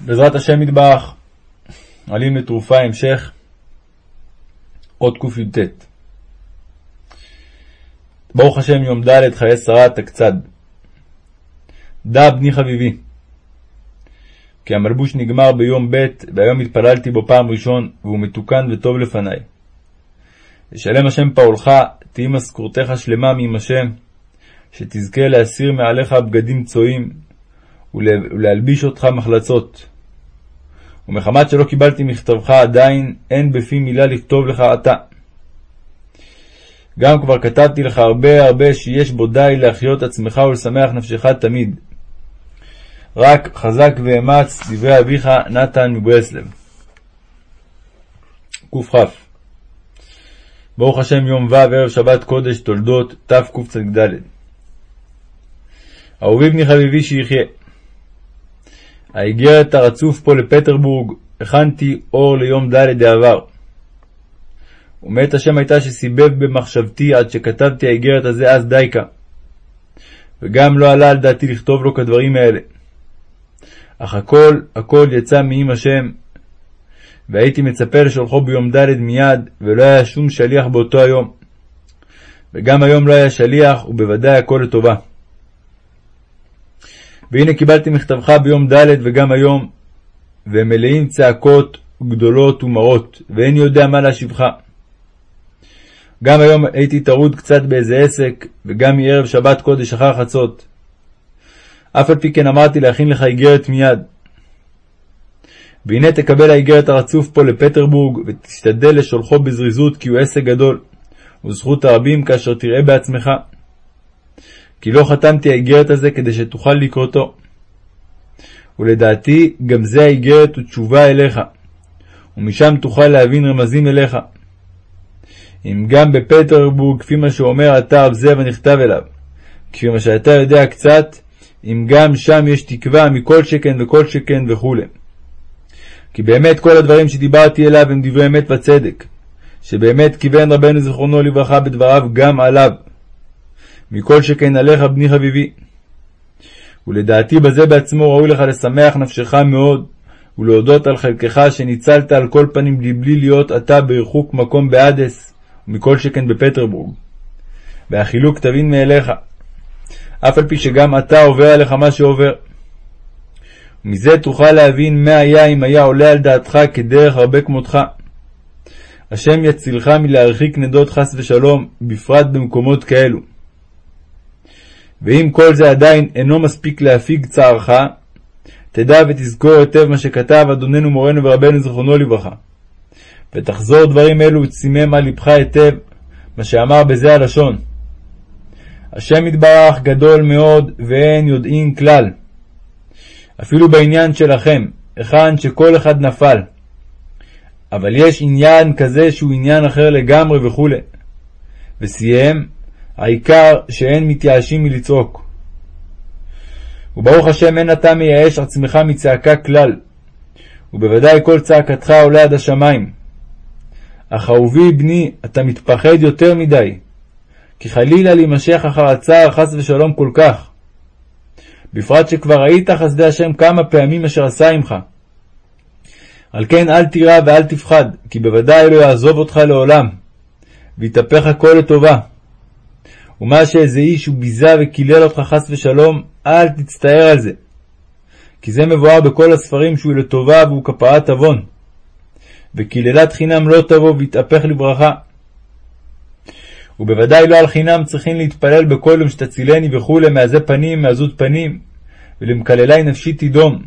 בעזרת השם יתברך, עלים לתרופה המשך, עוד קי"ט. ברוך השם יום ד' חיי שרה תקצד. דע בני חביבי, כי המלבוש נגמר ביום ב' והיום התפללתי בו פעם ראשון, והוא מתוקן וטוב לפניי. ישלם השם פעולך, תהי משכורתך שלמה מעם השם, שתזכה להסיר מעליך בגדים צועים, ולהלביש אותך מחלצות. ומחמת שלא קיבלתי מכתבך עדיין, אין בפי מילה לכתוב לך עתה. גם כבר כתבתי לך הרבה הרבה שיש בו די להחיות עצמך ולשמח נפשך תמיד. רק חזק ואמץ דברי אביך נתן מברסלב. קכ ברוך השם יום ו' ערב שבת קודש תולדות תקצ"ד אהובי בני חביבי שיחיה האיגרת הרצוף פה לפטרבורג, הכנתי אור ליום ד' דעבר. ומאת השם הייתה שסיבב במחשבתי עד שכתבתי האיגרת הזה אז דייקה. וגם לא עלה על דעתי לכתוב לו כדברים האלה. אך הכל, הכל יצא מעם השם, והייתי מצפה לשולחו ביום ד' מיד, ולא היה שום שליח באותו היום. וגם היום לא היה שליח, ובוודאי הכל לטובה. והנה קיבלתי מכתבך ביום ד' וגם היום, והם מלאים צעקות גדולות ומרות, ואין יודע מה להשיבך. גם היום הייתי טרוד קצת באיזה עסק, וגם מערב שבת קודש אחר חצות. אף על פי כן אמרתי להכין לך איגרת מיד. והנה תקבל האיגרת הרצוף פה לפטרבורג, ותשתדל לשולחו בזריזות, כי הוא עסק גדול, וזכות הרבים כאשר תראה בעצמך. כי לא חתמתי האיגרת הזה כדי שתוכל לקרותו. ולדעתי גם זה האיגרת ותשובה אליך, ומשם תוכל להבין רמזים אליך. אם גם בפטרבורג, כפי מה שאומר אתה רב זה ונכתב אליו, כפי מה שאתה יודע קצת, אם גם שם יש תקווה מכל שכן וכל שכן וכו'. כי באמת כל הדברים שדיברתי אליו הם דברי אמת וצדק, שבאמת כיוון רבנו זיכרונו לברכה בדבריו גם עליו, מכל שכן עליך בני חביבי. ולדעתי בזה בעצמו ראוי לך לשמח נפשך מאוד, ולהודות על חלקך שניצלת על כל פנים לבלי להיות אתה ברחוק מקום באדס, ומכל שכן בפטרבורג. והחילוק תבין מאליך, אף על פי שגם אתה עובר עליך מה שעובר. ומזה תוכל להבין מה היה אם היה עולה על דעתך כדרך הרבה כמותך. השם יצילך מלהרחיק נדות חס ושלום, בפרט במקומות כאלו. ואם כל זה עדיין אינו מספיק להפיג צערך, תדע ותזכור היטב מה שכתב אדוננו מורנו ורבנו זכרונו לברכה. ותחזור דברים אלו וצימם על לבך היטב, מה שאמר בזה הלשון. השם יתברך גדול מאוד ואין יודעין כלל. אפילו בעניין שלכם, היכן שכל אחד נפל. אבל יש עניין כזה שהוא עניין אחר לגמרי וכו'. וסיים, העיקר שאין מתייאשים מלצעוק. וברוך השם אין אתה מייאש עצמך מצעקה כלל, ובוודאי כל צעקתך עולה עד השמיים. אך אהובי בני, אתה מתפחד יותר מדי, כי חלילה להימשך אחר הצער חס ושלום כל כך. בפרט שכבר ראית חסדי השם כמה פעמים אשר עשה עמך. על כן אל תירא ואל תפחד, כי בוודאי לא יעזוב אותך לעולם, ויתהפך הכל לטובה. ומה שאיזה איש הוא ביזה וקילל אותך חס ושלום, אל תצטער על זה. כי זה מבואר בכל הספרים שהוא לטובה והוא כפרת עוון. וקללת חינם לא תבוא ויתהפך לברכה. ובוודאי לא על חינם צריכים להתפלל בכל יום שתצילני וכולי מעזי פנים, מעזות פנים, ולמקללי נפשי תדום.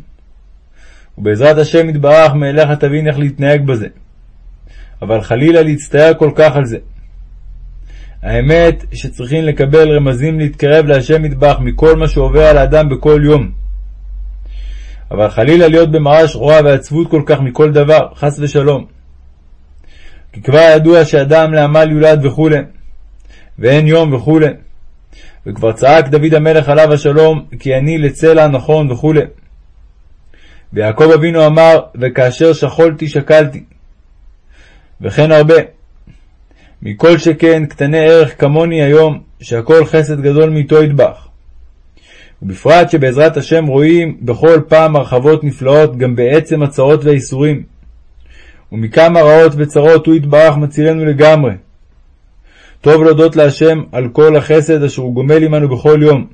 ובעזרת השם יתברך מאליך תבין איך להתנהג בזה. אבל חלילה להצטער כל כך על זה. האמת שצריכים לקבל רמזים להתקרב להשם מטבח מכל מה שעובר על האדם בכל יום. אבל חלילה להיות במראה שחורה ועצבות כל כך מכל דבר, חס ושלום. כי כבר ידוע שאדם לעמל יולד וכו', ואין יום וכו', וכבר צעק דוד המלך עליו השלום, כי אני לצלע נכון וכו'. ויעקב אבינו אמר, וכאשר שכולתי שקלתי. וכן הרבה. מכל שכן קטני ערך כמוני היום, שהכל חסד גדול מאיתו ידבח. ובפרט שבעזרת השם רואים בכל פעם הרחבות נפלאות גם בעצם הצרות והאיסורים. ומכמה רעות וצרות הוא יתברך מצילנו לגמרי. טוב להודות להשם על כל החסד אשר הוא גומל עמנו בכל יום.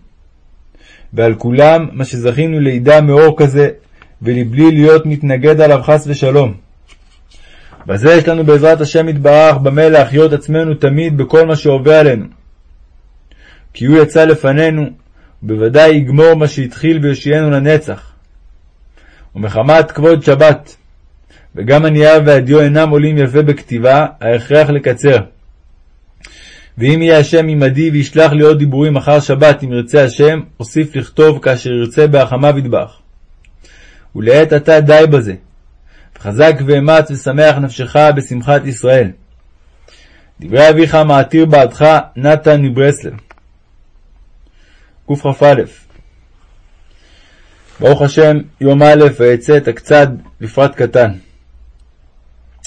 ועל כולם מה שזכינו לידע מאור כזה, ולבלי להיות מתנגד עליו חס ושלום. בזה יש לנו בעזרת השם יתברך במה להחיות עצמנו תמיד בכל מה שעובר עלינו. כי הוא יצא לפנינו, ובוודאי יגמור מה שהתחיל ויושיענו לנצח. ומחמת כבוד שבת, וגם הנייר והדיו אינם עולים יפה בכתיבה, ההכרח לקצר. ואם יהיה השם עמדי וישלח לי עוד דיבורים אחר שבת, אם ירצה השם, אוסיף לכתוב כאשר ירצה בהחמיו ידבח. ולעת עתה די בזה. וחזק ואמץ ושמח נפשך בשמחת ישראל. דברי אביך מעתיר בעדך נתן מברסלב. קכ"א ברוך השם, יום א' ויצא את הקצד בפרט קטן.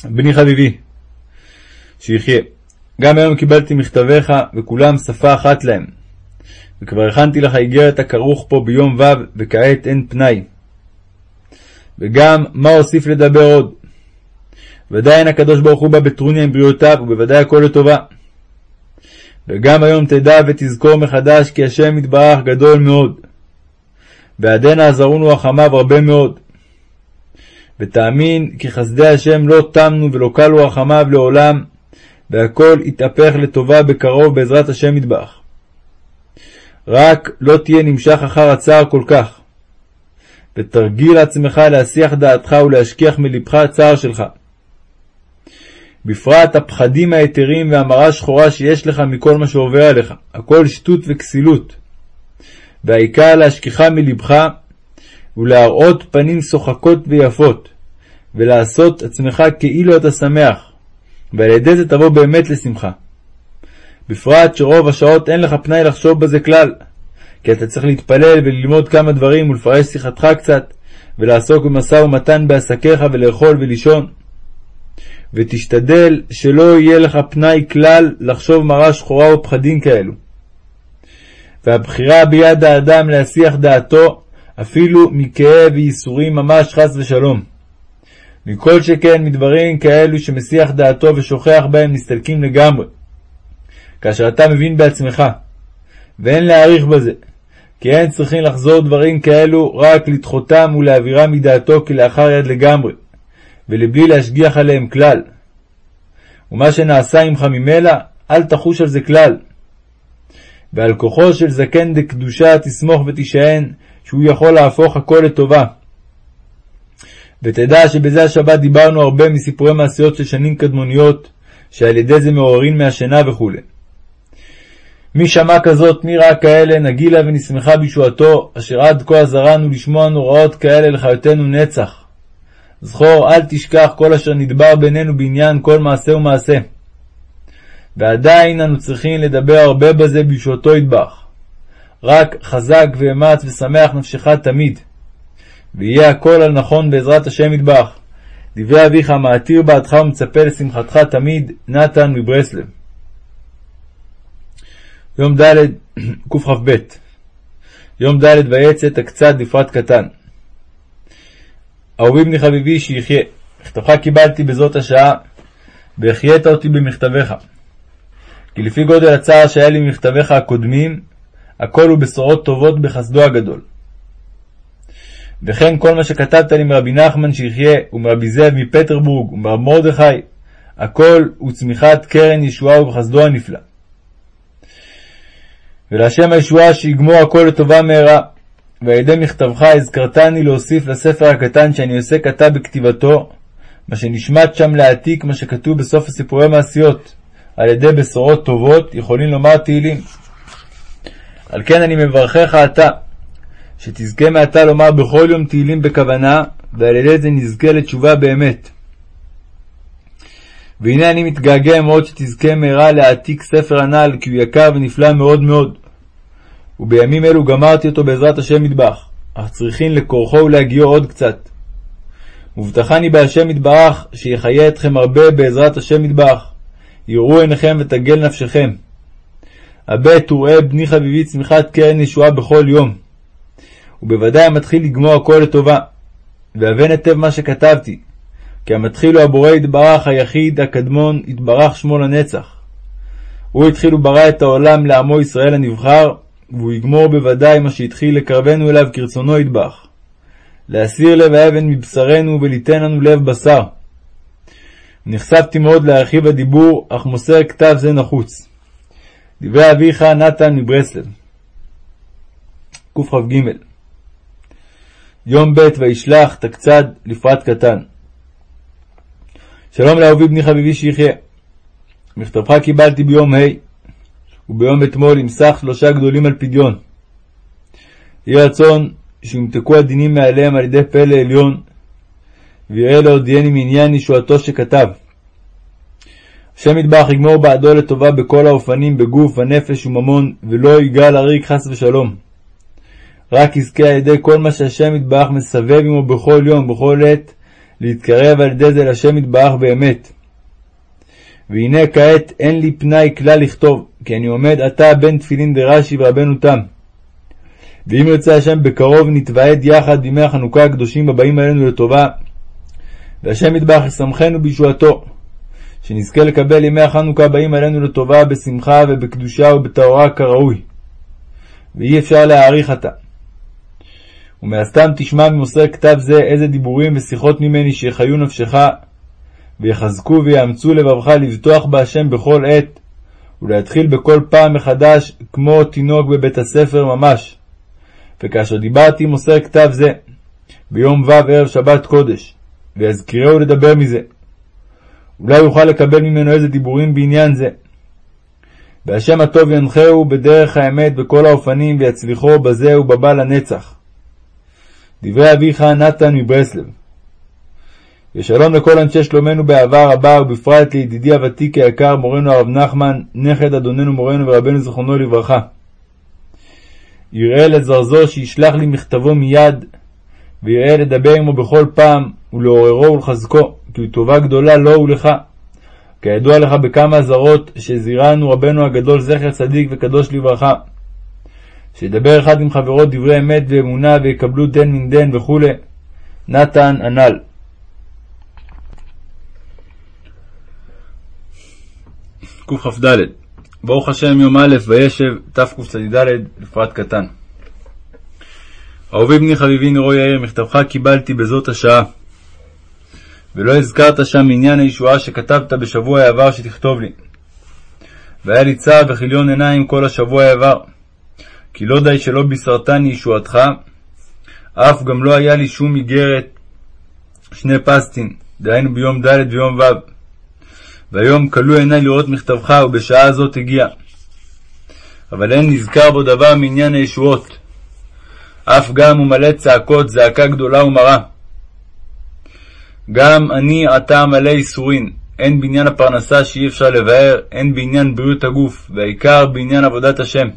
בני חביבי, שיחיה. גם היום קיבלתי מכתביך, וכולם שפה אחת להם. וכבר הכנתי לך איגרת הכרוך פה ביום ו', וכעת אין פנאי. וגם מה אוסיף לדבר עוד? ודאי אין הקדוש ברוך הוא בא בטרוניה עם בריאותיו, ובוודאי הכל לטובה. וגם היום תדע ותזכור מחדש כי השם יתברך גדול מאוד. ועדנה עזרונו רחמיו הרבה מאוד. ותאמין כי חסדי השם לא תמנו ולא כלו רחמיו לעולם, והכל יתהפך לטובה בקרוב בעזרת השם יתברך. רק לא תהיה נמשך אחר הצער כל כך, ותרגיל עצמך להסיח דעתך ולהשכיח מלבך הצער שלך. בפרט הפחדים היתרים והמרה שחורה שיש לך מכל מה שעובר עליך, הכל שטות וכסילות. והעיקר להשכיחה מלבך ולהראות פנים שוחקות ויפות, ולעשות עצמך כאילו אתה שמח, ועל ידי זה תבוא באמת לשמחה. בפרט שרוב השעות אין לך פנאי לחשוב בזה כלל, כי אתה צריך להתפלל וללמוד כמה דברים ולפרש שיחתך קצת, ולעסוק במשא ומתן בעסקיך ולאכול ולישון. ותשתדל שלא יהיה לך פנאי כלל לחשוב מרה שחורה או פחדים כאלו. והבחירה ביד האדם להסיח דעתו אפילו מכאב וייסורים ממש חס ושלום. מכל שכן מדברים כאלו שמסיח דעתו ושוכח בהם נסתלקים לגמרי. כאשר אתה מבין בעצמך, ואין להעריך בזה, כי אין צריכים לחזור דברים כאלו רק לדחותם ולהעבירם מדעתו כלאחר יד לגמרי, ולבלי להשגיח עליהם כלל. ומה שנעשה עמך ממילא, אל תחוש על זה כלל. ועל כוחו של זקן דקדושה תסמוך ותישען, שהוא יכול להפוך הכל לטובה. ותדע שבזה השבת דיברנו הרבה מסיפורי מעשיות של שנים קדמוניות, שעל ידי זה מעוררין מהשינה וכו'. מי שמע כזאת, מי ראה כאלה, נגילה ונשמחה בישועתו, אשר עד כה עזרנו לשמוע נוראות כאלה לחיותנו נצח. זכור, אל תשכח כל אשר נדבר בינינו בעניין כל מעשה ומעשה. ועדיין אנו צריכים לדבר הרבה בזה בישועתו ידבח. רק חזק ואמץ ושמח נפשך תמיד. ויהיה הכל על נכון בעזרת השם ידבח. דברי אביך מעתיר בעדך ומצפה לשמחתך תמיד, נתן מברסלב. יום ד' קכ"ב יום ד' ויצאת הקצת בפרט קטן. אהובי בני חביבי שיחיה, מכתבך קיבלתי בזאת השעה, והחיית אותי במכתביך. כי לפי גודל הצער שהיה לי ממכתביך הקודמים, הכל הוא בשורות טובות בחסדו הגדול. וכן כל מה שכתבת לי מרבי נחמן שיחיה, ומרבי זאב מפטרבורג, ומרב מרדכי, הכל הוא צמיחת קרן ישועה ובחסדו הנפלא. ולהשם הישועה שיגמור הכל לטובה מהרה. ועל ידי מכתבך הזכרתני להוסיף לספר הקטן שאני עושה כתב בכתיבתו, מה שנשמט שם להעתיק מה שכתוב בסוף הסיפורי מעשיות, על ידי בשורות טובות יכולים לומר תהילים. על כן אני מברכך אתה, שתזכה מעתה לומר בכל יום תהילים בכוונה, ועל ידי זה נזכה לתשובה באמת. והנה אני מתגעגע מאוד שתזכה מהרה להעתיק ספר הנ"ל, כי הוא יקר ונפלא מאוד מאוד. ובימים אלו גמרתי אותו בעזרת השם מטבח, אך צריכין לכורחו ולהגיעו עוד קצת. מובטחני בהשם יתברך, שיחיה אתכם הרבה בעזרת השם יתברך. יראו עיניכם ותגל נפשכם. הבט וראה בני חביבי צמיחת קרן ישועה בכל יום. ובוודאי המתחיל לגמור הכל לטובה. והבן היטב מה שכתבתי, כי המתחיל הוא הבורא יתברך היחיד הקדמון יתברך שמו לנצח. הוא התחיל וברא את העולם לעמו ישראל הנבחר, והוא יגמור בוודאי מה שהתחיל לקרבנו אליו כרצונו ידבח. להסיר לב האבן מבשרנו וליתן לנו לב בשר. נחשפתי מאוד להרחיב הדיבור, אך מוסר כתב זה נחוץ. דברי אביך נתן מברסלב. קכ"ג יום ב' וישלח תקצד לפרט קטן. שלום לאהובי בני חביבי שיחיה. מכתבך קיבלתי ביום ה' וביום אתמול עם סך שלושה גדולים על פדיון. יהי רצון שיומתקו הדינים מעליהם על ידי פלא עליון, ויראה להודיעני מעניין ישועתו שכתב. השם יתברך יגמור בעדו לטובה בכל האופנים, בגוף, הנפש וממון, ולא יגאל הריק חס ושלום. רק יזכה על ידי כל מה שהשם יתברך מסבב עמו בכל יום, בכל עת, להתקרב על ידי זה להשם יתברך באמת. והנה כעת אין לי פנאי כלל לכתוב, כי אני עומד עתה בין תפילין דרש"י ורבנו תם. ואם ירצה השם בקרוב נתוועד יחד בימי החנוכה הקדושים הבאים עלינו לטובה, והשם יתברך ישמחנו בישועתו, שנזכה לקבל ימי החנוכה הבאים עלינו לטובה בשמחה ובקדושה ובטהרה כראוי. ואי אפשר להעריך עתה. ומהסתם תשמע ממוסר כתב זה איזה דיבורים ושיחות ממני שיחיו נפשך, ויחזקו ויאמצו לבבך לבטוח בהשם בכל עת, ולהתחיל בכל פעם מחדש כמו תינוק בבית הספר ממש. וכאשר דיברתי עם מוסר כתב זה, ביום ו' ערב שבת קודש, ויזכירהו לדבר מזה, אולי יוכל לקבל ממנו איזה דיבורים בעניין זה. והשם הטוב ינחהו בדרך האמת בכל האופנים, ויצליחו בזה ובבא לנצח. דברי אביך נתן מברסלב. ושלום לכל אנשי שלומנו באהבה רבה, ובפרט לידידי הוותיק היקר מורנו הרב נחמן, נכד אדוננו מורנו ורבנו זכרונו לברכה. יראה לזרזו שישלח לי מכתבו מיד, ויראה לדבר עמו בכל פעם, ולעוררו ולחזקו, כי הוא טובה גדולה לו ולך. כידוע לך בכמה אזהרות שזירנו רבנו הגדול זכר צדיק וקדוש לברכה. שידבר אחד עם חברו דברי אמת ואמונה ויקבלו דן מן דן וכו', נתן הנ"ל. קכ"ד ברוך השם יום א' וישב תקצ"ד לפרט קטן. אהובי בני חביבי נרו יאיר, מכתבך קיבלתי בזאת השעה. ולא הזכרת שם עניין הישועה שכתבת בשבוע העבר שתכתוב לי. והיה לי צער וכיליון עיניים כל השבוע העבר. כי לא די שלא בישרתני ישועתך, אף גם לא היה לי שום איגרת שני פסטין, דהיינו ביום ד' ויום ו'. והיום כלו עיני לראות מכתבך, ובשעה זאת הגיע. אבל אין נזכר בו דבר מעניין הישועות. אף גם הוא מלא צעקות, זעקה גדולה ומרה. גם אני עתה מלא ייסורין, הן בעניין הפרנסה שאי אפשר לבאר, הן בעניין בריאות הגוף, והעיקר בעניין עבודת השם.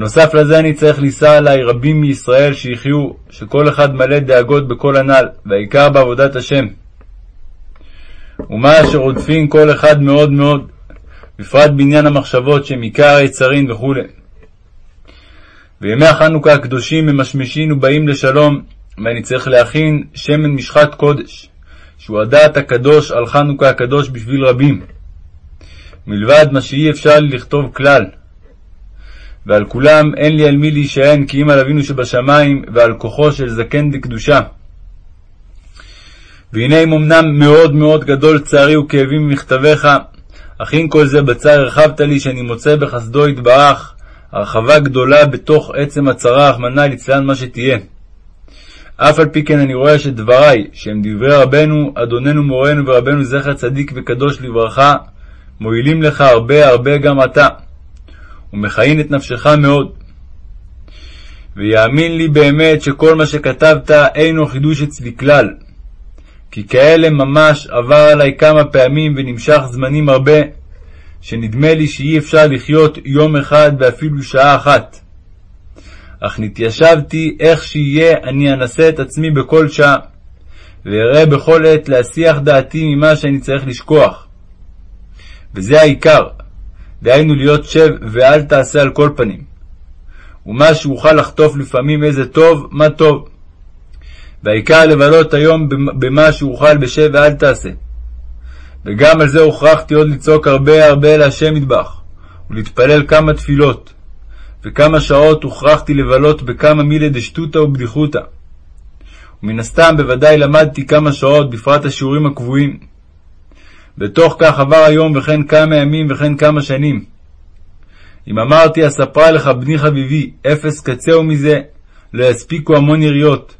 נוסף לזה אני צריך לישא עלי רבים מישראל שיחיו, שכל אחד מלא דאגות בכל הנ"ל, והעיקר בעבודת השם. ומה אשר רודפים כל אחד מאוד מאוד, בפרט בעניין המחשבות שהם עיקר היצרין וכו'. וימי החנוכה הקדושים ממשמשים ובאים לשלום, ואני צריך להכין שמן משחת קודש, שהוא הדעת הקדוש על חנוכה הקדוש בשביל רבים. מלבד מה שאי אפשר לכתוב כלל. ועל כולם אין לי על מי להישען כי אם על אבינו שבשמיים ועל כוחו של זקן דקדושה. והנה אם אמנם מאוד מאוד גדול צערי וכאבי ממכתביך, אך עם כל זה בצער הרחבת לי שאני מוצא בחסדו יתברך הרחבה גדולה בתוך עצם הצרה, רחמנא ליצלן מה שתהיה. אף על פי כן אני רואה שדבריי, שהם דברי רבנו, אדוננו מורנו ורבנו זכר צדיק וקדוש לברכה, מועילים לך הרבה הרבה גם אתה, ומכהן את נפשך מאוד. ויאמין לי באמת שכל מה שכתבת אינו חידוש אצלי כלל, כי כאלה ממש עבר עלי כמה פעמים ונמשך זמנים הרבה, שנדמה לי שאי אפשר לחיות יום אחד ואפילו שעה אחת. אך נתיישבתי איך שיהיה אני אנסה את עצמי בכל שעה, ואראה בכל עת להסיח דעתי ממה שאני צריך לשכוח. וזה העיקר, דהיינו להיות שב ואל תעשה על כל פנים. ומה שאוכל לחטוף לפעמים איזה טוב, מה טוב. והעיקר לבלות היום במה שאוכל בשב ואל תעשה. וגם על זה הוכרחתי עוד לצעוק הרבה הרבה להשם מטבח, ולהתפלל כמה תפילות, וכמה שעות הוכרחתי לבלות בכמה מילי דשטותא ובדיחותא. ומן הסתם בוודאי למדתי כמה שעות, בפרט השיעורים הקבועים. בתוך כך עבר היום וכן כמה ימים וכן כמה שנים. אם אמרתי אספרה לך בני חביבי, אפס קצהו מזה, לא יספיקו המון יריות.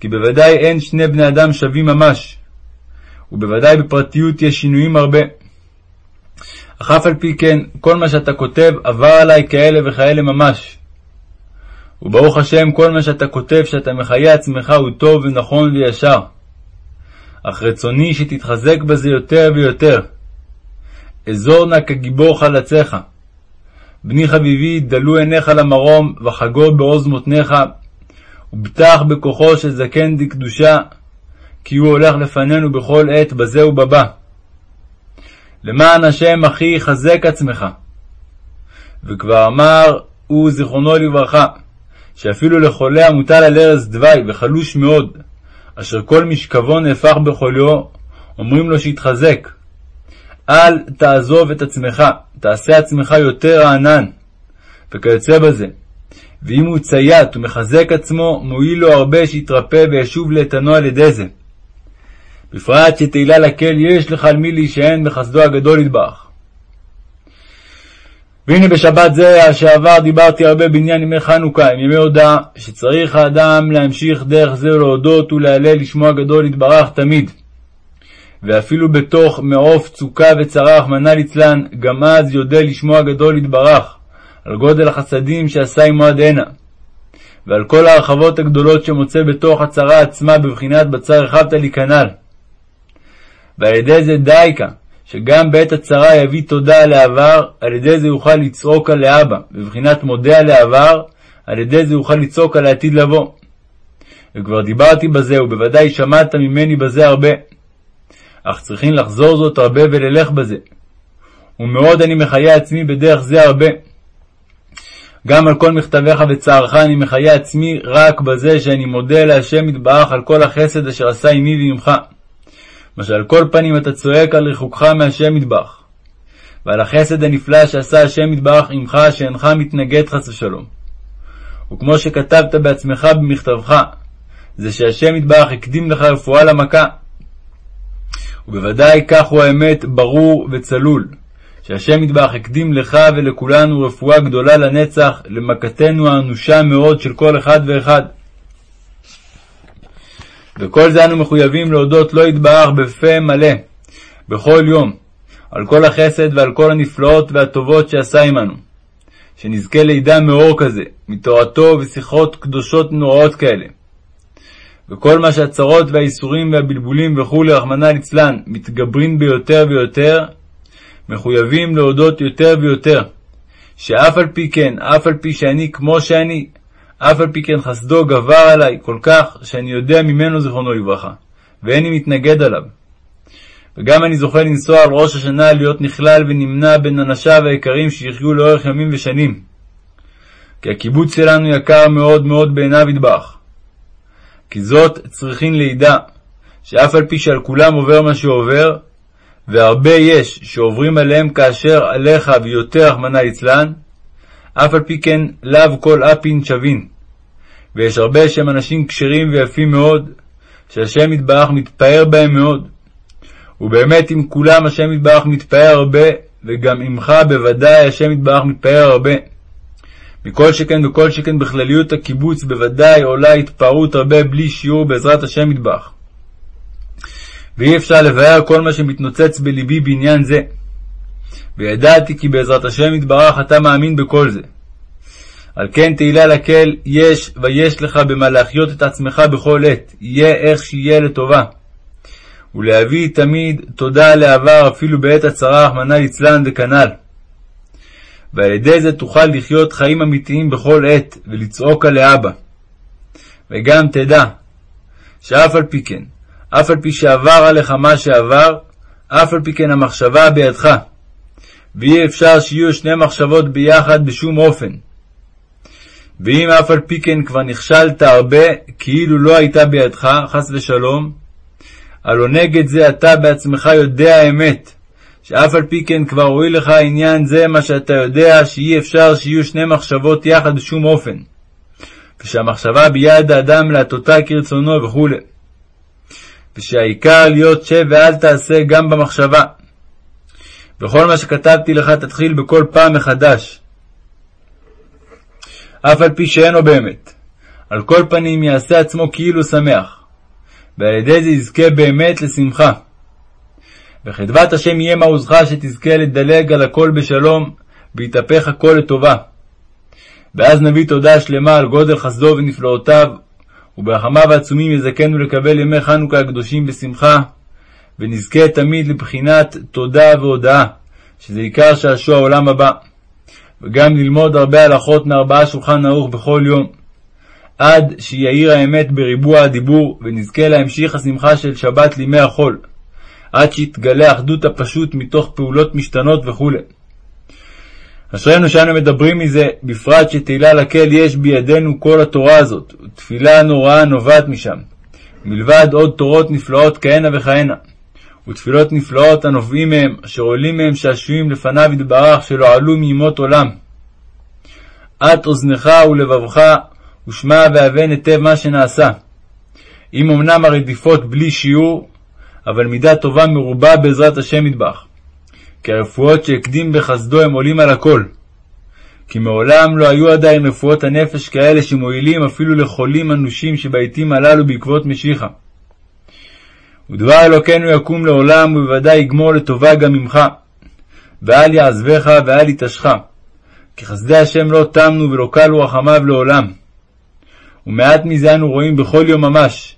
כי בוודאי אין שני בני אדם שווים ממש, ובוודאי בפרטיות יש שינויים הרבה. אך אף על פי כן, כל מה שאתה כותב עבר עליי כאלה וכאלה ממש. וברוך השם, כל מה שאתה כותב שאתה מחיה עצמך הוא טוב ונכון וישר. אך רצוני שתתחזק בזה יותר ויותר. אזור נא כגיבור חלציך. בני חביבי, דלו עיניך למרום, וחגור בעוז מותניך, ובטח בכוחו של זקן דקדושה, כי הוא הולך לפנינו בכל עת, בזה ובבא. למען השם, אחי, חזק עצמך. וכבר אמר הוא, זיכרונו לברכה, שאפילו לחולה המוטל על ערש דווי וחלוש מאוד, אשר כל משכבו נהפך בחוליו, אומרים לו שיתחזק. אל תעזוב את עצמך, תעשה עצמך יותר רענן, וכיוצא בזה. ואם הוא צייט ומחזק עצמו, מועיל לו הרבה שיתרפא וישוב לאיתנו על ידי זה. בפרט שתהילה לקל יש לך על מי להישען בחסדו הגדול ידבח. והנה בשבת זה שעבר דיברתי הרבה בעניין ימי חנוכה, עם ימי הודעה, שצריך האדם להמשיך דרך זה להודות ולהלל לשמו הגדול יתברך תמיד. ואפילו בתוך מעוף צוקה וצרה רחמנא ליצלן, גם אז יודה לשמו הגדול יתברך, על גודל החסדים שעשה עמו עד הנה. ועל כל ההרחבות הגדולות שמוצא בתוך הצרה עצמה בבחינת בצר רחבת לי כנ"ל. ועל ידי זה דייקה, שגם בעת הצרה יביא תודה על העבר, על ידי זה יוכל לצעוק על לאבא, בבחינת מודה על העבר, על ידי זה יוכל לצעוק על העתיד לבוא. וכבר דיברתי בזה, ובוודאי שמעת ממני בזה הרבה. אך צריכים לחזור זאת הרבה וללך בזה. ומאוד אני מחיה עצמי בדרך זה הרבה. גם על כל מכתביך וצערך אני מחיה עצמי רק בזה שאני מודה להשם יתברך על כל החסד אשר עשה עמי ועמך. מה שעל כל פנים אתה צועק על ריחוקך מהשם יתברך, ועל החסד הנפלא שעשה השם יתברך עמך, שאינך מתנגד חס ושלום. וכמו שכתבת בעצמך במכתבך, זה שהשם יתברך הקדים לך רפואה למכה. ובוודאי כך הוא האמת ברור וצלול, שהשם יתברך הקדים לך ולכולנו רפואה גדולה לנצח, למכתנו האנושה מאוד של כל אחד ואחד. וכל זה אנו מחויבים להודות לא יתברך בפה מלא, בכל יום, על כל החסד ועל כל הנפלאות והטובות שעשה עמנו. שנזכה לידע מאור כזה, מתורתו ושיחות קדושות נוראות כאלה. וכל מה שהצרות והאיסורים והבלבולים וכולי, רחמנא ליצלן, מתגברים ביותר ויותר, מחויבים להודות יותר ויותר, שאף על פי כן, אף על פי שאני כמו שאני, אף על פי כן חסדו גבר עלי כל כך, שאני יודע ממנו זיכרונו לברכה, ואיני מתנגד עליו. וגם אני זוכה לנסוע על ראש השנה להיות נכלל ונמנה בין אנשיו היקרים שיחיו לאורך ימים ושנים. כי הקיבוץ שלנו יקר מאוד מאוד בעיניו ידבח. כי זאת צריכין לידע, שאף על פי שעל כולם עובר מה שעובר, והרבה יש שעוברים עליהם כאשר עליך ויותר רחמנא ליצלן, אף על פי כן לאו כל אפין שווין. ויש הרבה שהם אנשים כשרים ויפים מאוד, שהשם יתברך מתפאר בהם מאוד. ובאמת עם כולם השם יתברך מתפאר הרבה, וגם עמך בוודאי השם יתברך מתפאר הרבה. מכל שכן וכל שכן בכלליות הקיבוץ בוודאי עולה התפארות הרבה בלי שיעור בעזרת השם יתברך. ואי אפשר לבאר כל מה שמתנוצץ בלבי בעניין זה. וידעתי כי בעזרת השם יתברך אתה מאמין בכל זה. על כן תהילה לקהל יש ויש לך במה להחיות את עצמך בכל עת, יהיה איך שיהיה לטובה. ולהביא תמיד תודה על העבר אפילו בעת הצרה, רחמנא ליצלן וכנ"ל. ועל ידי זה תוכל לחיות חיים אמיתיים בכל עת, ולצעוק על האבא. וגם תדע, שאף על פי כן, אף על פי שעבר עליך מה שעבר, אף על פי כן המחשבה בידך. ואי אפשר שיהיו שני מחשבות ביחד בשום אופן. ואם אף על פי כן כבר נכשלת הרבה, כאילו לא הייתה בידך, חס ושלום, הלא נגד זה אתה בעצמך יודע האמת, שאף על פי כן כבר הועיל לך עניין זה מה שאתה יודע שאי אפשר שיהיו שני מחשבות יחד בשום אופן, ושהמחשבה ביד האדם להטוטה כרצונו וכו', ושהעיקר להיות שב ואל תעשה גם במחשבה. וכל מה שכתבתי לך תתחיל בכל פעם מחדש, אף על פי שאינו באמת. על כל פנים יעשה עצמו כאילו שמח, ועל ידי זה יזכה באמת לשמחה. וחדבת השם יהיה מעוזך שתזכה לדלג על הכל בשלום, ויתהפך הכל לטובה. ואז נביא תודה שלמה על גודל חסדו ונפלאותיו, וברחמיו העצומים יזכנו לקבל ימי חנוכה הקדושים בשמחה, ונזכה תמיד לבחינת תודה והודאה, שזה עיקר שעשוע העולם הבא. וגם ללמוד הרבה הלכות מארבעה שולחן ערוך בכל יום, עד שיאיר האמת בריבוע הדיבור, ונזכה להמשיך השמחה של שבת לימי החול, עד שיתגלה אחדות הפשוט מתוך פעולות משתנות וכו'. אשרינו שאנו מדברים מזה, בפרט שתהילה לקהל יש בידינו כל התורה הזאת, ותפילה נוראה נובעת משם, מלבד עוד תורות נפלאות כהנה וכהנה. ותפילות נפלאות הנובעים מהם, אשר עולים מהם שעשועים לפניו יתברך, שלא עלו מימות עולם. את אוזנך ולבבך, ושמע והבן היטב מה שנעשה. אם אמנם הרדיפות בלי שיעור, אבל מידה טובה מרובה בעזרת השם ידבח. כי הרפואות שהקדים בחסדו הם עולים על הכל. כי מעולם לא היו עדיין רפואות הנפש כאלה שמועילים אפילו לחולים אנושים שבעתים הללו בעקבות משיחה. ודבר אלוקינו יקום לעולם, ובוודאי יגמור לטובה גם ממך. ואל יעזבך ואל יתשך. כי חסדי השם לא תמנו ולא קלו רחמיו לעולם. ומעט מזה אנו רואים בכל יום ממש.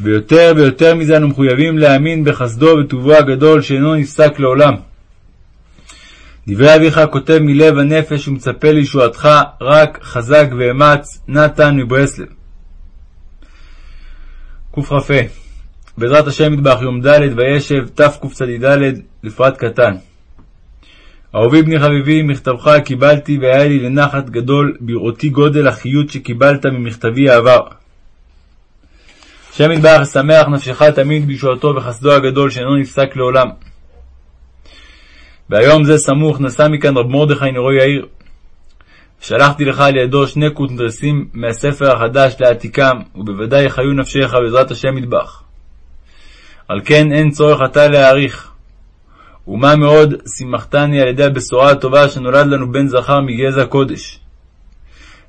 ויותר ויותר מזה אנו מחויבים להאמין בחסדו וטובו הגדול שאינו נפסק לעולם. דברי אביך כותב מלב הנפש ומצפה לישועתך רק חזק ואמץ, נתן מברסלב. קכ"ה בעזרת השם מטבח ד' וישב תקצ"ד לפרט קטן. אהובי בני חביבי, מכתבך קיבלתי והיה לי לנחת גדול בראותי גודל החיות שקיבלת ממכתבי העבר. השם יתברך שמח נפשך תמיד בישועתו וחסדו הגדול שאינו נפסק לעולם. והיום זה סמוך נסע מכאן רב מרדכי נרו יאיר. שלחתי לך על ידו שני קונטרסים מהספר החדש לעתיקם, ובוודאי יחיו נפשך בעזרת השם יתברך. על כן אין צורך עתה להאריך. ומה מאוד שימחתני על ידי הבשורה הטובה שנולד לנו בן זכר מגזע קודש.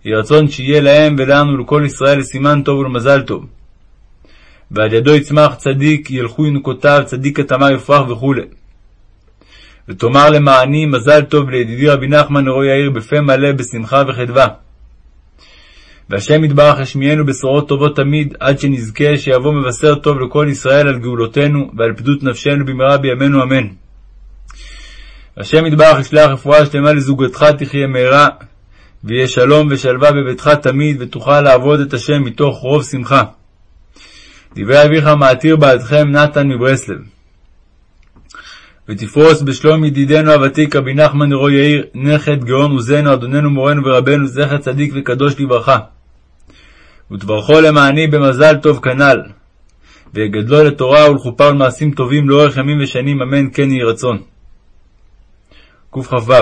יהי רצון שיהיה להם ולנו ולכל ישראל לסימן טוב ולמזל טוב. ועל ידו יצמח צדיק, ילכו ינקותיו, צדיק כתמר יפרח וכו'. ותאמר למעני מזל טוב לידידי רבי נחמן נרו יאיר בפה מלא בשמחה וחדווה. והשם יתברך ישמיענו בשורות טובות תמיד, עד שנזכה שיבוא מבשר טוב לכל ישראל על גאולותינו ועל פדות נפשנו במהרה בימינו אמן. השם יתברך ישלח רפואה שלמה לזוגתך תחיה מהרה, ויהיה שלום ושלווה בביתך תמיד, ותוכל לעבוד את השם מתוך רוב שמחה. דברי אביך מעתיר בעדכם נתן מברסלב. ותפרוס בשלום ידידנו הוותיק רבי נחמן נרו יאיר, נכד גאון עוזנו, אדוננו מורנו ורבנו, זכר צדיק וקדוש לברכה. ותברכו למעני במזל טוב כנ"ל, ויגדלו לתורה ולחופה ולמעשים טובים לאורך ימים ושנים, אמן כן יהי רצון. קכ"ו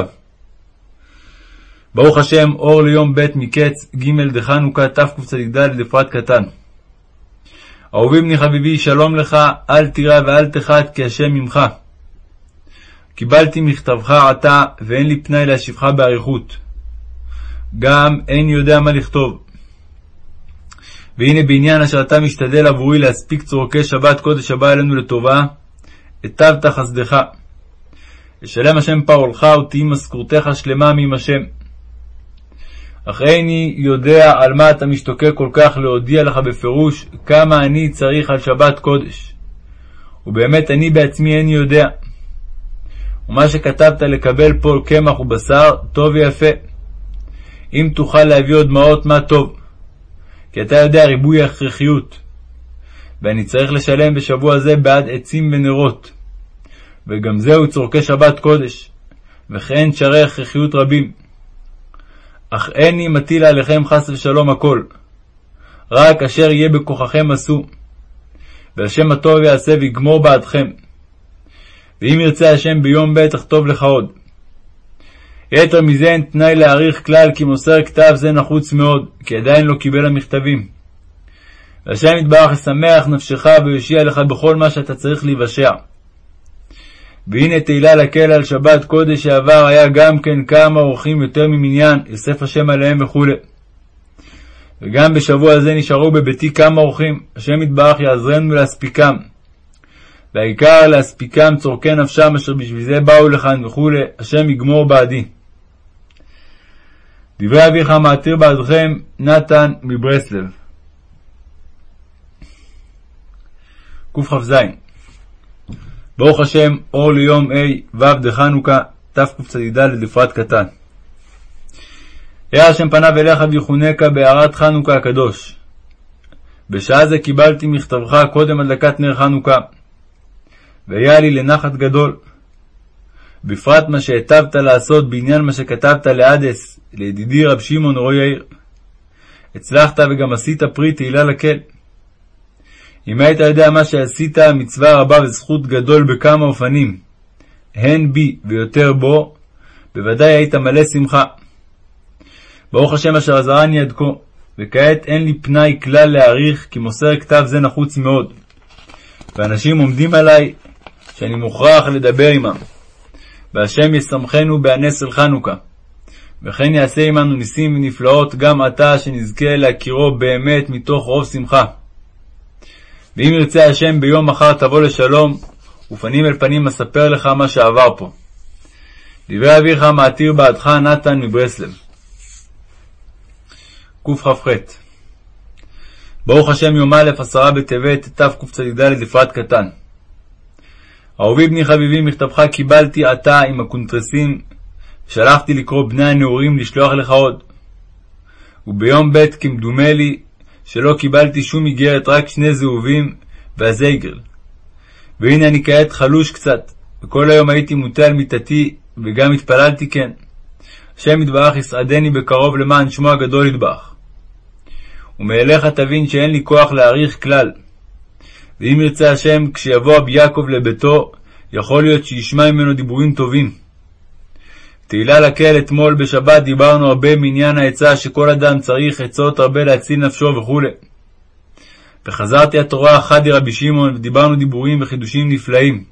ברוך השם, אור ליום ב' מקץ, ג' דחנוכה, תקצ"ד לפרט קטן. אהובי בני חביבי, שלום לך, אל תירא ואל תחת, כי השם עמך. קיבלתי מכתבך עתה, ואין לי פנאי להשיבך באריכות. גם אין יודע מה לכתוב. והנה בעניין אשר אתה משתדל עבורי להספיק צורכי שבת קודש הבא עלינו לטובה, היטבת חסדך. ישלם השם פרעולך ותהי משכורתך שלמה מעם השם. אך איני יודע על מה אתה משתוקק כל כך להודיע לך בפירוש כמה אני צריך על שבת קודש. ובאמת אני בעצמי איני יודע. ומה שכתבת לקבל פה קמח ובשר, טוב ויפה. אם תוכל להביא עוד דמעות, מה טוב. כי אתה יודע ריבוי ההכרחיות. ואני צריך לשלם בשבוע זה בעד עצים ונרות. וגם זהו צורכי שבת קודש, וכן שרי הכרחיות רבים. אך איני מטיל עליכם חס ושלום הכל. רק אשר יהיה בכוחכם עשו. והשם הטוב יעשה ויגמור בעדכם. ואם ירצה השם ביום ב' אכתוב לך עוד. יתר מזה אין תנאי להעריך כלל כי מוסר כתב זה נחוץ מאוד, כי עדיין לא קיבל המכתבים. והשם יתברך ישמח נפשך ויושיע לך בכל מה שאתה צריך להיוושע. והנה תהילה לקהל על שבת קודש שעבר היה גם כן כמה אורחים יותר ממניין, יוסף השם עליהם וכו'. וגם בשבוע זה נשארו בביתי כמה אורחים, השם יתברך יעזרנו להספיקם. והעיקר להספיקם צורכי נפשם אשר בשביל זה באו לכאן וכו', השם יגמור בעדי. דברי אביך מעתיר בעדכם, נתן מברסלב. קכ"ז ברוך השם, אור ליום ה' ו' דחנוכה, תקצ"ד לפרט קטן. ירא השם פניו אליך ויחונקה בהארת חנוכה הקדוש. בשעה זה קיבלתי מכתבך קודם הדלקת נר חנוכה, והיה לי לנחת גדול. בפרט מה שהיטבת לעשות בעניין מה שכתבת לאדס, לידידי רב שמעון רוי יאיר. הצלחת וגם עשית פרי תהילה לקל. אם היית יודע מה שעשית, מצווה רבה וזכות גדול בכמה אופנים, הן בי ויותר בו, בוודאי היית מלא שמחה. ברוך השם אשר עזרני עד כה, וכעת אין לי פנאי כלל להעריך, כי מוסר כתב זה נחוץ מאוד. ואנשים עומדים עלי שאני מוכרח לדבר עמם. והשם ישמחנו בהנס אל חנוכה. וכן יעשה עמנו ניסים ונפלאות גם עתה, שנזכה להכירו באמת מתוך רוב שמחה. ואם ירצה השם ביום מחר תבוא לשלום, ופנים אל פנים אספר לך מה שעבר פה. דברי אביך מעתיר בעדך נתן מברסלב. קכ"ח ברוך השם יום א' עשרה בטבת תקצ"ד לפרט קטן. אהובי בני חביבי מכתבך קיבלתי עתה עם הקונטרסים, ושלחתי לקרוא בני הנעורים לשלוח לך עוד. וביום ב' כמדומה לי שלא קיבלתי שום איגרת, רק שני זהובים והזייגל. והנה אני כעת חלוש קצת, וכל היום הייתי מוטה על מיטתי, וגם התפללתי כן. השם יתברך יסעדני בקרוב למען שמו הגדול יתברך. ומאליך תבין שאין לי כוח להעריך כלל. ואם ירצה השם, כשיבוא רבי יעקב לביתו, יכול להיות שישמע ממנו דיבורים טובים. תהילה לקהל אתמול בשבת דיברנו הרבה מעניין העצה שכל אדם צריך עצות הרבה להציל נפשו וכו'. וחזרתי התורה אחת רבי שמעון ודיברנו דיבורים וחידושים נפלאים.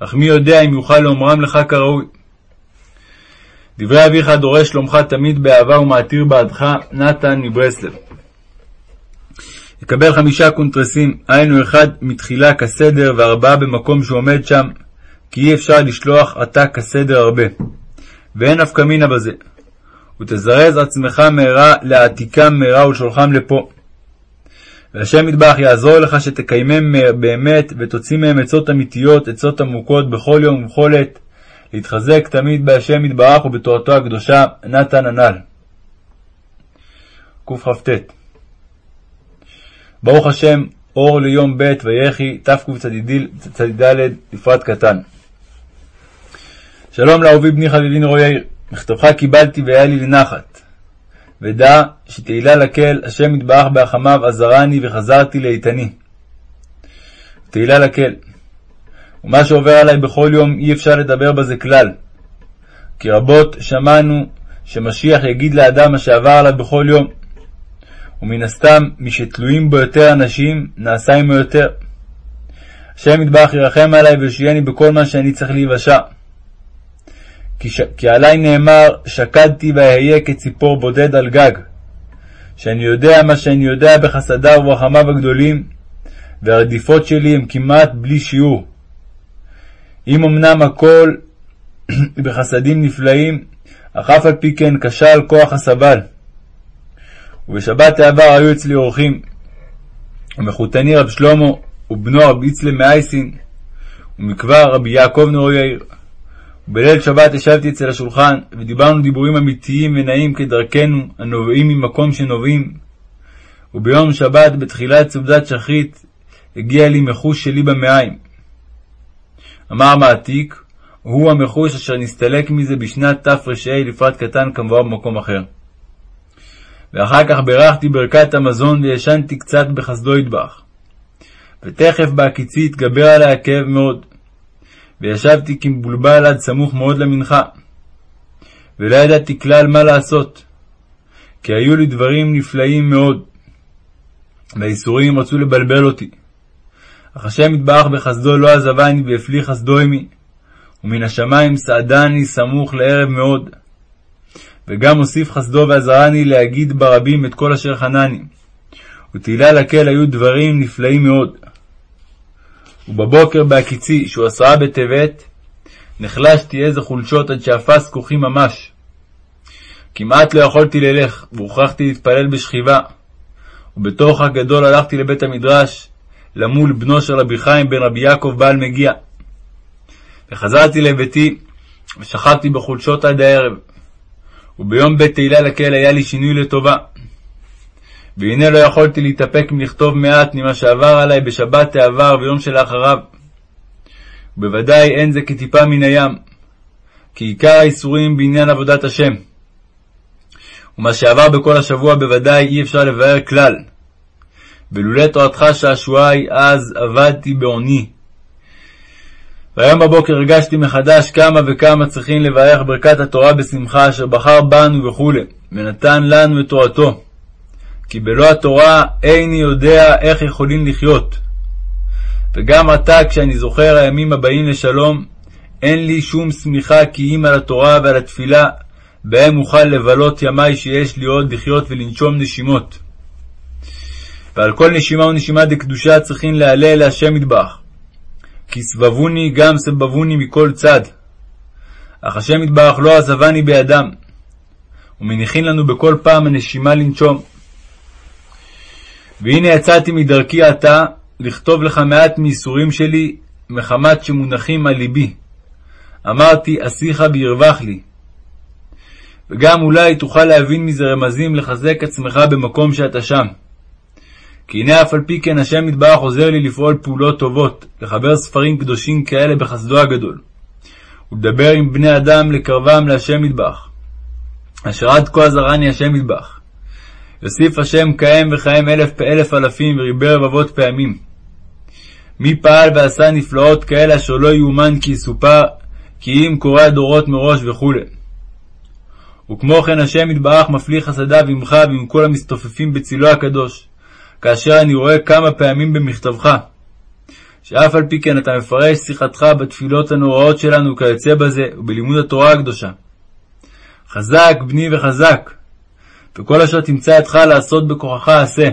אך מי יודע אם יוכל לאומרם לך כראוי. דברי אביך דורש שלומך תמיד באהבה ומעתיר בעדך, נתן מברסלב. יקבל חמישה קונטרסים, היינו אחד מתחילה כסדר וארבעה במקום שעומד שם, כי אי אפשר לשלוח עתה כסדר הרבה. ואין נפקא מינה בזה. ותזרז עצמך מהרה להעתיקם מהרה ולשולחם לפה. והשם ידבח יעזור לך שתקיימם באמת ותוציא מהם עצות אמיתיות, עצות עמוקות בכל יום ובכל עת, להתחזק תמיד בהשם יתברך ובתורתו הקדושה, נתן הנ"ל. קכ"ט ברוך השם, אור ליום ב' ויחי, תקצ"ד, לפרט קטן. שלום לאהובי בני חביבי נרו יאיר, מכתבך קיבלתי והיה לי לנחת. ודע שתהילה לקהל, השם יתברך בהחמיו עזרני וחזרתי לאיתני. תהילה לקהל. ומה שעובר עלי בכל יום אי אפשר לדבר בזה כלל. כי רבות שמענו שמשיח יגיד לאדם מה שעבר עליו בכל יום. ומן הסתם, מי שתלויים בו יותר אנשים, נעשה עמו יותר. השם יתברך ירחם עלי ויושיעני בכל מה שאני צריך להיוושע. כי, ש... כי עלי נאמר, שקדתי ואהיה כציפור בודד על גג. שאני יודע מה שאני יודע בחסדיו וברחמיו הגדולים, והרדיפות שלי הם כמעט בלי שיעור. אם אמנם הכל בחסדים נפלאים, אך אף על פי כן כשל כוח הסבל. ובשבת העבר היו אצלי אורחים, ומחותני רב שלמה, ובנו רבי יצלה מאייסין, ומקבר רבי יעקב נאור יאיר. ובליל שבת ישבתי אצל השולחן, ודיברנו דיבורים אמיתיים ונעים כדרכנו, הנובעים ממקום שנובעים. וביום שבת, בתחילת סעודת שחרית, הגיע לי מחוש שלי במעיים. אמר מעתיק, הוא המחוש אשר נסתלק מזה בשנת תר"ה לפרט קטן כמבואר במקום אחר. ואחר כך ברכתי ברכת המזון וישנתי קצת בחסדו ידבח. ותכף בהקיצי התגבר עלי הכאב מאוד, וישבתי כמבולבל עד סמוך מאוד למנחה, ולא ידעתי כלל מה לעשות, כי היו לי דברים נפלאים מאוד, והאיסורים רצו לבלבל אותי. אך השם יתברך בחסדו לא עזבני והפליא חסדו עמי, ומן השמיים סעדני סמוך לערב מאוד. וגם הוסיף חסדו ועזרני להגיד ברבים את כל אשר חנני. ותהילה לקהל היו דברים נפלאים מאוד. ובבוקר בהקיצי, שהוא עשרה בטבת, נחלשתי איזה חולשות עד שאפס כוחי ממש. כמעט לא יכולתי ללך, והוכרחתי להתפלל בשכיבה. ובתוך הגדול הלכתי לבית המדרש, למול בנו של רבי חיים בן רבי יעקב בעל מגיע. וחזרתי לביתי, ושכבתי בחולשות עד הערב. וביום בית תהילה לקהל היה לי שינוי לטובה. והנה לא יכולתי להתאפק מלכתוב מעט ממה שעבר עלי בשבת העבר ויום שלאחריו. ובוודאי אין זה כטיפה מן הים, כי עיקר האיסורים בעניין עבודת השם. ומה שעבר בכל השבוע בוודאי אי אפשר לבאר כלל. ולולא תורתך שעשועי, אז עבדתי בעוני. והיום בבוקר הרגשתי מחדש כמה וכמה צריכים לברך ברכת התורה בשמחה, אשר בחר בנו וכו', ונתן לנו את תורתו. כי בלא התורה איני יודע איך יכולים לחיות. וגם עתה, כשאני זוכר הימים הבאים לשלום, אין לי שום שמיכה כי אם על התורה ועל התפילה, בהם אוכל לבלות ימי שיש לי עוד לחיות ולנשום נשימות. ועל כל נשימה ונשימה דקדושה צריכים להלל להשם מטבח. כי סבבוני גם סבבוני מכל צד. אך השם יתברך לא עזבני בידם, ומניחין לנו בכל פעם הנשימה לנשום. והנה יצאתי מדרכי עתה לכתוב לך מעט מייסורים שלי מחמת שמונחים על ליבי. אמרתי, עשיך בירווח לי. וגם אולי תוכל להבין מזה רמזים לחזק עצמך במקום שאתה שם. כי הנה אף על פי כן השם יתברך עוזר לי לפעול פעולות טובות, לחבר ספרים קדושים כאלה בחסדו הגדול, ולדבר עם בני אדם לקרבם להשם יתברך. אשר עד כה עזרני השם יתברך. יוסיף השם כהם וכהם אלף באלף אלפים וריבי רבבות פעמים. מי פעל ועשה נפלאות כאלה אשר לא יאומן כי יסופר, כי אם קורא הדורות מראש וכו'. וכמו כן השם יתברך מפליא חסדיו עמך ועם כל המסתופפים בצילו הקדוש, כאשר אני רואה כמה פעמים במכתבך, שאף על פי כן אתה מפרש שיחתך בתפילות הנוראות שלנו כיוצא בזה, ובלימוד התורה הקדושה. חזק בני וחזק, וכל אשר תמצא אתך לעשות בכוחך עשה.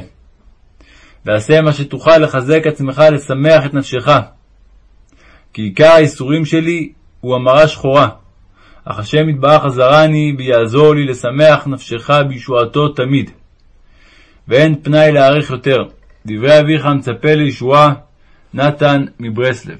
ועשה מה שתוכל לחזק עצמך לשמח את נפשך. כי עיקר האיסורים שלי הוא המרה שחורה, אך השם יתברך עזרני ויעזור לי לשמח נפשך בישועתו תמיד. ואין פנאי להאריך יותר. דברי אביך מצפה לישועה, נתן מברסלב.